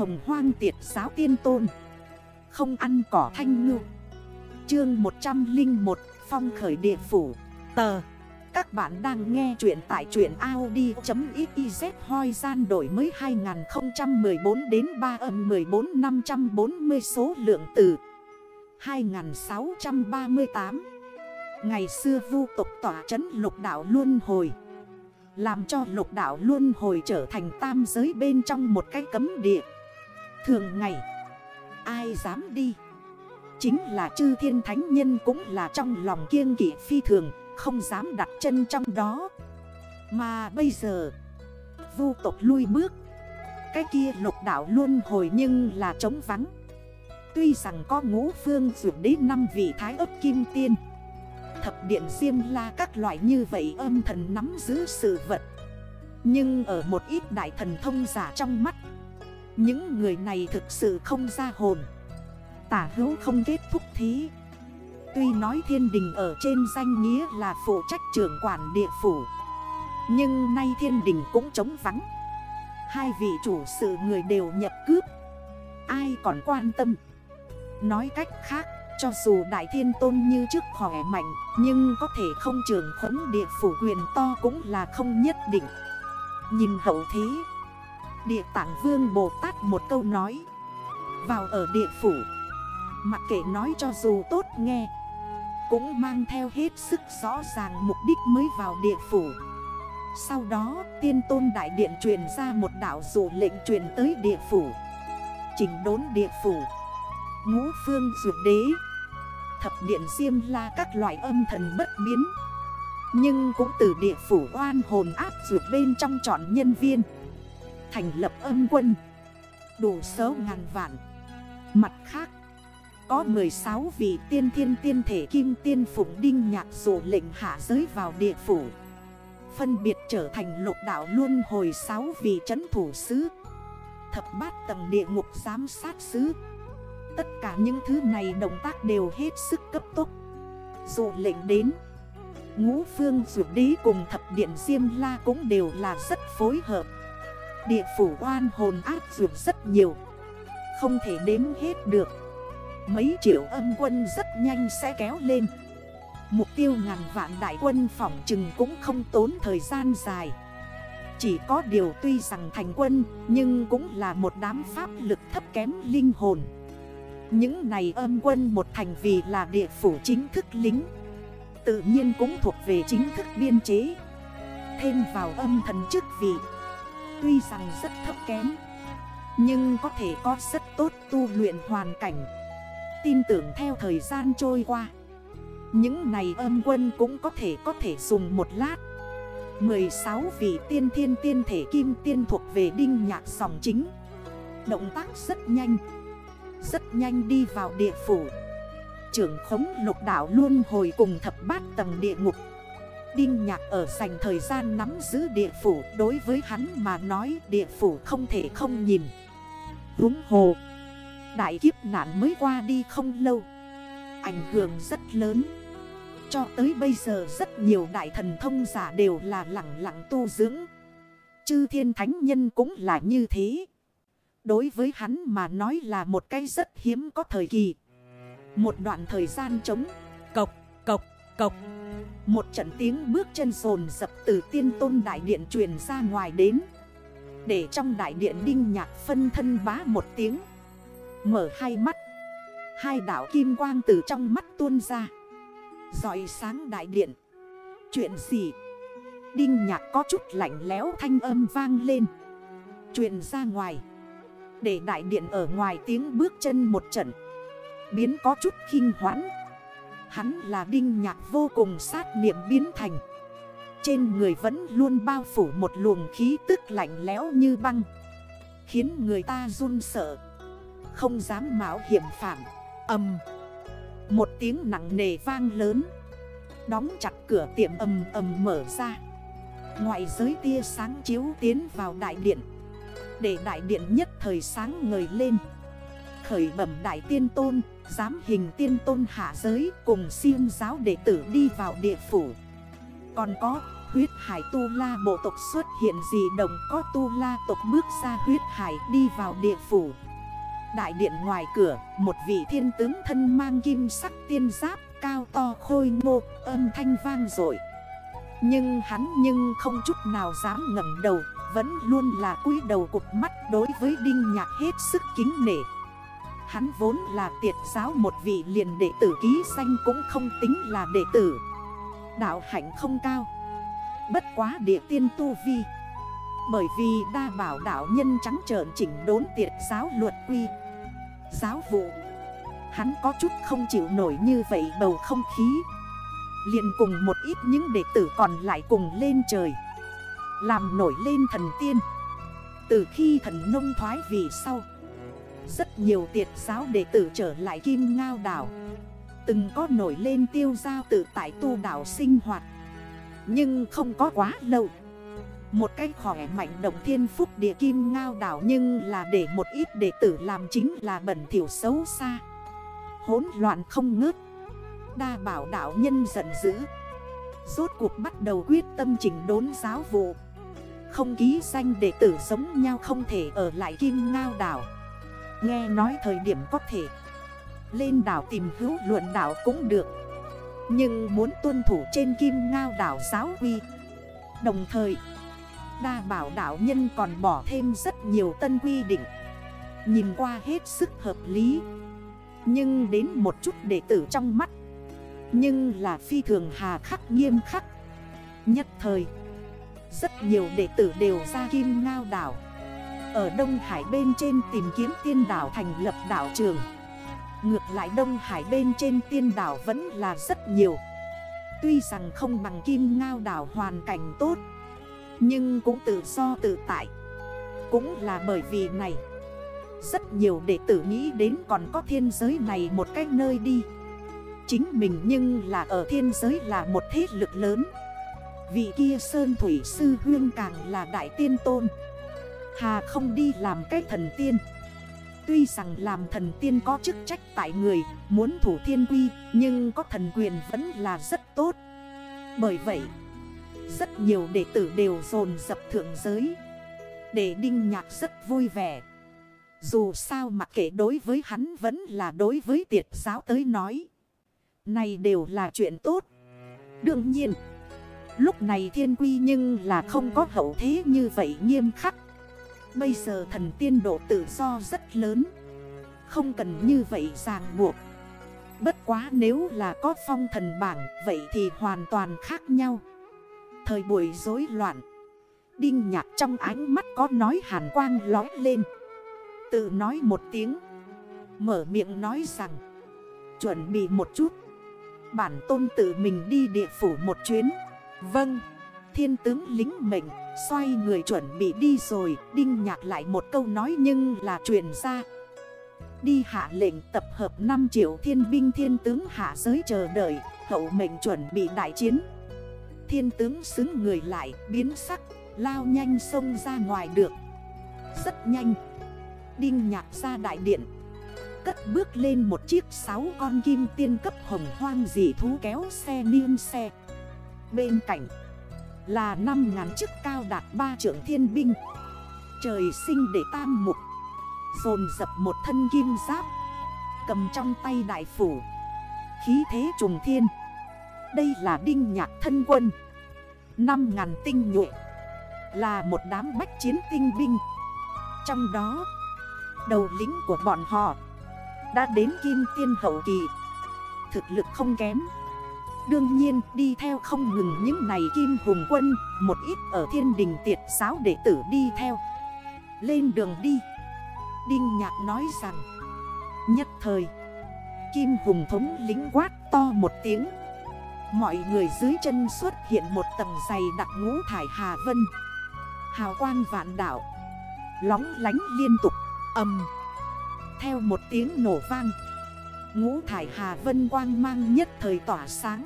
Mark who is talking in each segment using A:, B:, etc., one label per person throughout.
A: hồng hoang tiệt giáo tiên tôn. Không ăn cỏ thanh ngư. Chương 101 Phong khởi địa phủ. Tờ. Các bạn đang nghe chuyện tại truyện Audi.xyz hoi gian đổi mới 2014 đến 3 âm 14 540 số lượng từ 2638 Ngày xưa vu tộc tỏa trấn lục đảo luôn hồi. Làm cho lục đảo luôn hồi trở thành tam giới bên trong một cái cấm địa. Thường ngày, Ai dám đi? Chính là chư thiên thánh nhân cũng là trong lòng kiêng kỵ phi thường, Không dám đặt chân trong đó. Mà bây giờ, Vu tộc lui bước. Cái kia lục đảo luôn hồi nhưng là trống vắng. Tuy rằng có ngũ phương dù đế năm vị thái ấp kim tiên. Thập điện riêng La các loại như vậy âm thần nắm giữ sự vật. Nhưng ở một ít đại thần thông giả trong mắt những người này thực sự không ra hồn. Tả hữu không kết thúc thí. Tuy nói thiên đình ở trên danh nghĩa là phụ trách trưởng quản địa phủ, Nhưng nay thiên đình cũng trống vắng. Hai vị chủ sự người đều nhập cướp. Ai còn quan tâm? Nói cách khác, cho dù đại thiên tôn như trước khỏe mạnh, Nhưng có thể không trường khống địa phủ quyền to cũng là không nhất định. Nhìn hậu thế Địa tạng vương Bồ Tát một câu nói. Vào ở địa phủ. Mặc kệ nói cho dù tốt nghe. Cũng mang theo hết sức rõ ràng mục đích mới vào địa phủ. Sau đó, tiên tôn đại điện truyền ra một đảo dụ lệnh truyền tới địa phủ. Chỉnh đốn địa phủ. Ngũ phương dược đế. Thập điện diêm la các loại âm thần bất biến. Nhưng cũng từ địa phủ oan hồn áp dược bên trong chọn nhân viên. Thành lập âm quân. Đủ số ngàn vạn. Mặt khác, Có 16 vị tiên thiên tiên thể kim tiên phụng đinh nhạc dụ lệnh hạ giới vào địa phủ. Phân biệt trở thành lục đảo luôn hồi 6 vị chấn thủ sứ. Thập bát tầng địa ngục giám sát sứ. Tất cả những thứ này động tác đều hết sức cấp tốc. Dụ lệnh đến, Ngũ phương, dụ đế cùng thập điện Diêm La cũng đều là rất phối hợp. Địa phủ oan hồn ác dược rất nhiều. Không thể đếm hết được. Mấy triệu âm quân rất nhanh sẽ kéo lên. Mục tiêu ngàn vạn đại quân phỏng chừng cũng không tốn thời gian dài. Chỉ có điều tuy rằng thành quân, Nhưng cũng là một đám pháp lực thấp kém linh hồn. Những này âm quân một thành vì là địa phủ chính thức lính. Tự nhiên cũng thuộc về chính thức biên chế. Thêm vào âm thần chức vị Tuy rằng rất thấp kém, Nhưng có thể có rất tốt tu luyện hoàn cảnh. Tin tưởng theo thời gian trôi qua, Những này âm quân cũng có thể có thể dùng một lát. 16 vị tiên thiên tiên thể kim tiên thuộc về đinh nhạc sòng chính. Động tác rất nhanh rất nhanh đi vào địa phủ. Trưởng khống lục đảo luôn hồi cùng thập bát tầng địa ngục. Đinh nhạc ở dành thời gian nắm giữ địa phủ Đối với hắn mà nói địa phủ không thể không nhìn. Húng hồ Đại kiếp nạn mới qua đi không lâu. Ảnh hưởng rất lớn. Cho tới bây giờ rất nhiều đại thần thông giả đều là lặng lặng tu dưỡng. Chư thiên thánh nhân cũng là như thế. Đối với hắn mà nói là một cái rất hiếm có thời kỳ. Một đoạn thời gian trống, cộc, cộc, cộc. Một trận tiếng bước chân rồn dập từ tiên tôn đại điện truyền ra ngoài đến. Để trong đại điện đinh nhạc phân thân bá một tiếng. Mở hai mắt. Hai đảo kim quang từ trong mắt tuôn ra. Giỏi sáng đại điện. Chuyện gì? Đinh nhạc có chút lạnh léo thanh âm vang lên. Truyền ra ngoài. Để đại điện ở ngoài tiếng bước chân một trận Biến có chút khinh hoãn Hắn là đinh nhạc vô cùng sát niệm biến thành. Trên người vẫn luôn bao phủ một luồng khí tức lạnh lẽo như băng. Khiến người ta run sợ. Không dám mạo hiểm phạm. Âm. Một tiếng nặng nề vang lớn. Đóng chặt cửa tiệm ầm ầm mở ra. Ngoại giới tia sáng chiếu tiến vào đại điện. Để đại điện nhất thời sáng ngời lên. Khởi bẩm đại tiên tôn dám hình tiên tôn hạ giới Cùng siêng giáo đệ tử đi vào địa phủ. Còn có, huyết hải tu la bộ tộc xuất hiện gì đồng có tu la tộc bước ra huyết hải đi vào địa phủ. Đại điện ngoài cửa, một vị thiên tướng thân mang kim sắc tiên giáp, cao to khôi ngô, âm thanh vang dội. Nhưng hắn nhưng không chút nào dám ngẩng đầu, Vẫn luôn là cúi đầu cục mắt đối với đinh nhạc hết sức kính nể. Hắn vốn là tiệt giáo một vị liền đệ tử ký xanh cũng không tính là đệ tử. Đạo hạnh không cao. Bất quá địa tiên tu vi. Bởi vì đa bảo đạo nhân trắng trợn chỉnh đốn tiệt giáo luật quy. Giáo vụ. Hắn có chút không chịu nổi như vậy bầu không khí. Liền cùng một ít những đệ tử còn lại cùng lên trời. Làm nổi lên thần tiên. Từ khi thần nông thoái vì sau rất nhiều tiệt giáo đệ tử trở lại kim ngao đảo. Từng có nổi lên tiêu giao tự tại tu đảo sinh hoạt. Nhưng không có quá lâu. Một cái khỏe mạnh động thiên phúc địa kim ngao đảo Nhưng là để một ít đệ tử làm chính là bẩn thiểu xấu xa. Hốn loạn không ngớt. Đa bảo đảo nhân giận dữ. Rốt cuộc bắt đầu quyết tâm chỉnh đốn giáo vụ. Không ký danh đệ tử giống nhau không thể ở lại kim ngao đảo. Nghe nói thời điểm có thể Lên đảo tìm hữu luận đảo cũng được. Nhưng muốn tuân thủ trên kim ngao đảo giáo quy. Đồng thời, Đa bảo đảo nhân còn bỏ thêm rất nhiều tân quy định. Nhìn qua hết sức hợp lý. Nhưng đến một chút đệ tử trong mắt. Nhưng là phi thường hà khắc nghiêm khắc. Nhất thời, Rất nhiều đệ tử đều ra kim ngao đảo. Ở Đông Hải bên trên tìm kiếm tiên đảo thành lập đảo trường. Ngược lại Đông Hải bên trên tiên đảo vẫn là rất nhiều. Tuy rằng không bằng kim ngao đảo hoàn cảnh tốt, Nhưng cũng tự do tự tại. Cũng là bởi vì này, Rất nhiều đệ tử nghĩ đến còn có thiên giới này một cách nơi đi. Chính mình nhưng là ở thiên giới là một thế lực lớn. Vị kia Sơn Thủy Sư Hương càng là đại tiên tôn. Hà không đi làm cái thần tiên. Tuy rằng làm thần tiên có chức trách tại người, Muốn thủ thiên quy, Nhưng có thần quyền vẫn là rất tốt. Bởi vậy, Rất nhiều đệ tử đều dồn dập thượng giới. Để đinh nhạc rất vui vẻ. Dù sao mặc kệ đối với hắn vẫn là đối với tiệt giáo tới nói, Này đều là chuyện tốt. Đương nhiên, Lúc này thiên quy nhưng là không có hậu thế như vậy nghiêm khắc. Bây giờ thần tiên độ tự do rất lớn. Không cần như vậy ràng buộc. Bất quá nếu là có phong thần bảng, Vậy thì hoàn toàn khác nhau. Thời buổi rối loạn. Đinh nhạc trong ánh mắt có nói hàn quang lói lên. Tự nói một tiếng. Mở miệng nói rằng, Chuẩn bị một chút. Bản tôn tự mình đi địa phủ một chuyến. Vâng. Thiên tướng lính mệnh. Xoay người chuẩn bị đi rồi, Đinh nhạc lại một câu nói nhưng là truyền ra. Đi hạ lệnh tập hợp 5 triệu thiên binh thiên tướng hạ giới chờ đợi, Hậu mệnh chuẩn bị đại chiến. Thiên tướng xứng người lại, biến sắc, Lao nhanh sông ra ngoài được. Rất nhanh, Đinh nhạc ra đại điện. Cất bước lên một chiếc sáu con kim tiên cấp hồng hoang dị thú kéo xe niêm xe. Bên cạnh là 5 ngàn chức cao đạt ba trưởng thiên binh. Trời sinh để tam mục, Dồn dập một thân kim giáp, Cầm trong tay đại phủ, Khí thế trùng thiên. Đây là đinh nhạc thân quân. 5 ngàn tinh nhuệ, Là một đám bách chiến tinh binh. Trong đó, Đầu lính của bọn họ Đã đến kim tiên hậu kỳ. Thực lực không kém. Đương nhiên, đi theo không ngừng những này kim hùng quân, Một ít ở thiên đình tiệt giáo đệ tử đi theo. Lên đường đi. Đinh Nhạc nói rằng, Nhất thời, Kim hùng thống lính quát to một tiếng. Mọi người dưới chân xuất hiện một tầng dày đặc ngũ thải hà vân. Hào quang vạn đảo Lóng lánh liên tục Âm Theo một tiếng nổ vang Ngũ thải hà vân quang mang nhất thời tỏa sáng.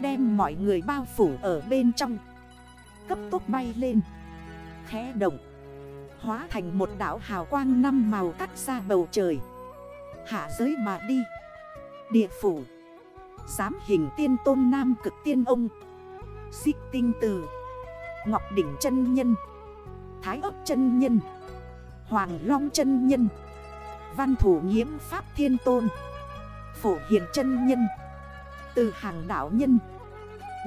A: Đem mọi người bao phủ ở bên trong. Cấp tốc bay lên. Khẽ động. Hóa thành một đảo hào quang năm màu cắt ra bầu trời. Hạ giới mà đi. Địa phủ. Giám hình tiên tôn nam cực tiên ông. Xích tinh tử Ngọc đỉnh chân nhân. Thái ấp chân nhân. Hoàng long chân nhân. Văn thủ nhiễm pháp thiên tôn. Phổ hiền chân nhân. Từ hàng đảo nhân.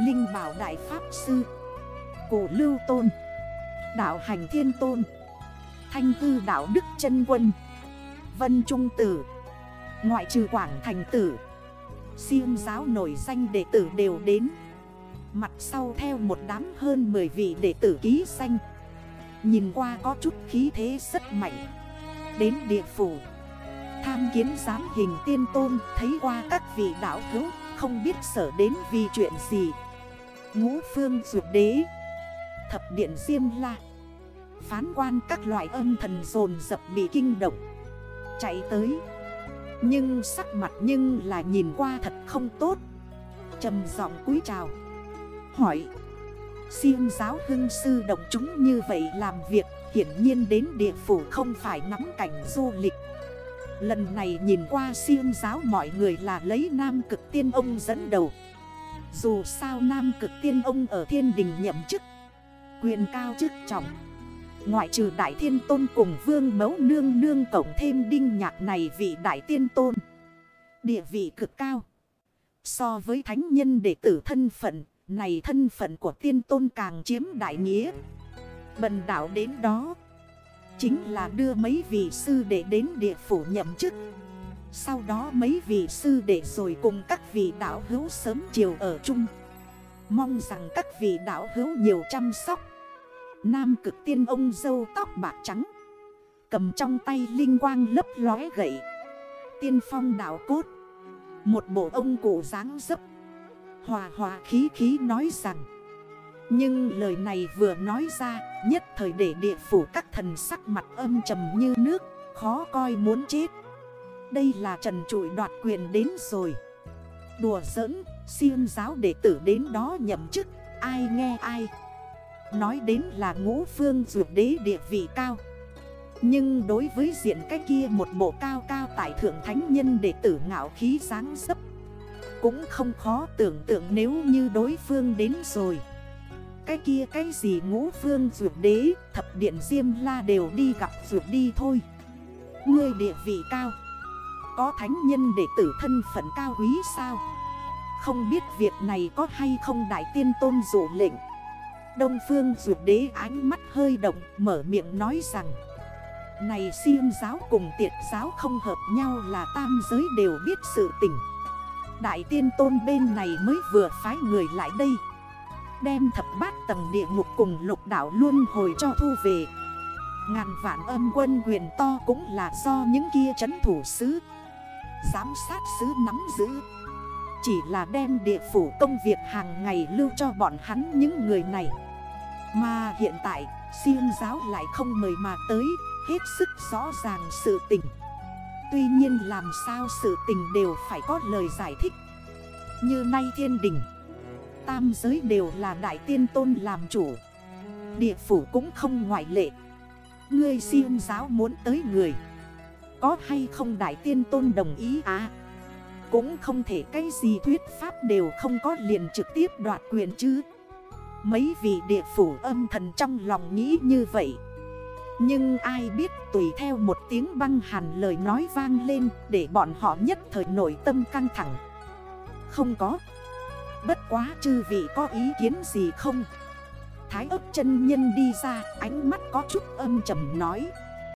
A: Linh bảo đại pháp sư. Cổ lưu tôn. Đạo hành thiên tôn. Thanh Tư đạo đức chân quân. Vân Trung Tử. Ngoại trừ Quảng Thành Tử. Siêu giáo nổi danh đệ tử đều đến. Mặt sau theo một đám hơn 10 vị đệ tử ký xanh, Nhìn qua có chút khí thế rất mạnh. Đến địa phủ. Tham kiến giám hình tiên tôn, Thấy qua các vị đảo hữu, Không biết sở đến vì chuyện gì. Ngũ phương dược đế, Thập điện diêm la. Phán quan các loại âm thần dồn dập bị kinh động, Chạy tới. Nhưng sắc mặt nhưng là nhìn qua thật không tốt. Trầm giọng cúi chào, Hỏi, Siêu giáo hưng sư động chúng như vậy làm việc, Hiển nhiên đến địa phủ không phải nắm cảnh du lịch. Lần này nhìn qua siêng giáo mọi người là lấy nam cực tiên ông dẫn đầu. Dù sao nam cực tiên ông ở thiên đình nhậm chức, Quyền cao chức trọng. Ngoại trừ đại thiên tôn cùng vương mấu nương nương cộng thêm đinh nhạc này vị đại tiên tôn. Địa vị cực cao. So với thánh nhân đệ tử thân phận, Này thân phận của tiên tôn càng chiếm đại nghĩa. Bần đảo đến đó Chính là đưa mấy vị sư đệ đến địa phủ nhậm chức. Sau đó mấy vị sư đệ rồi cùng các vị đảo hữu sớm chiều ở chung. Mong rằng các vị đảo hữu nhiều chăm sóc. Nam cực tiên ông dâu tóc bạc trắng. Cầm trong tay linh quang lấp lóe gậy. Tiên phong đảo cốt. Một bộ ông cụ dáng dấp. Hòa hòa khí khí nói rằng nhưng lời này vừa nói ra, Nhất thời để địa phủ các thần sắc mặt âm trầm như nước, Khó coi muốn chết. Đây là trần trụi đoạt quyền đến rồi. Đùa giỡn Siêu giáo đệ tử đến đó nhậm chức, Ai nghe ai. Nói đến là ngũ phương dược đế địa vị cao. Nhưng đối với diện cái kia một bộ cao cao tại thượng thánh nhân đệ tử ngạo khí dáng dấp, Cũng không khó tưởng tượng nếu như đối phương đến rồi. Cái kia cái gì ngũ phương dược đế, Thập điện diêm la đều đi gặp dược đi thôi. Ngươi địa vị cao. Có thánh nhân đệ tử thân phận cao quý sao? Không biết việc này có hay không đại tiên tôn dụ lệnh. Đông phương dược đế ánh mắt hơi động, mở miệng nói rằng, Này siêng giáo cùng tiệt giáo không hợp nhau là tam giới đều biết sự tình. Đại tiên tôn bên này mới vừa phái người lại đây. Đem thập bát tầng địa ngục cùng lục đảo luôn hồi cho thu về. Ngàn vạn âm quân quyền to cũng là do những kia chấn thủ sứ, Giám sát sứ nắm giữ. Chỉ là đem địa phủ công việc hàng ngày lưu cho bọn hắn những người này. Mà hiện tại siêu giáo lại không mời mà tới, Hết sức rõ ràng sự tình. Tuy nhiên làm sao sự tình đều phải có lời giải thích. Như nay thiên đình Tam giới đều là đại tiên tôn làm chủ. Địa phủ cũng không ngoại lệ. Ngươi siêu giáo muốn tới người. Có hay không đại tiên tôn đồng ý à? Cũng không thể cái gì thuyết pháp đều không có liền trực tiếp đoạt quyền chứ. Mấy vị địa phủ âm thần trong lòng nghĩ như vậy. Nhưng ai biết tùy theo một tiếng băng hàn lời nói vang lên Để bọn họ nhất thời nổi tâm căng thẳng. Không có. Bất quá chư vị có ý kiến gì không? Thái ấp chân nhân đi ra, ánh mắt có chút âm trầm nói.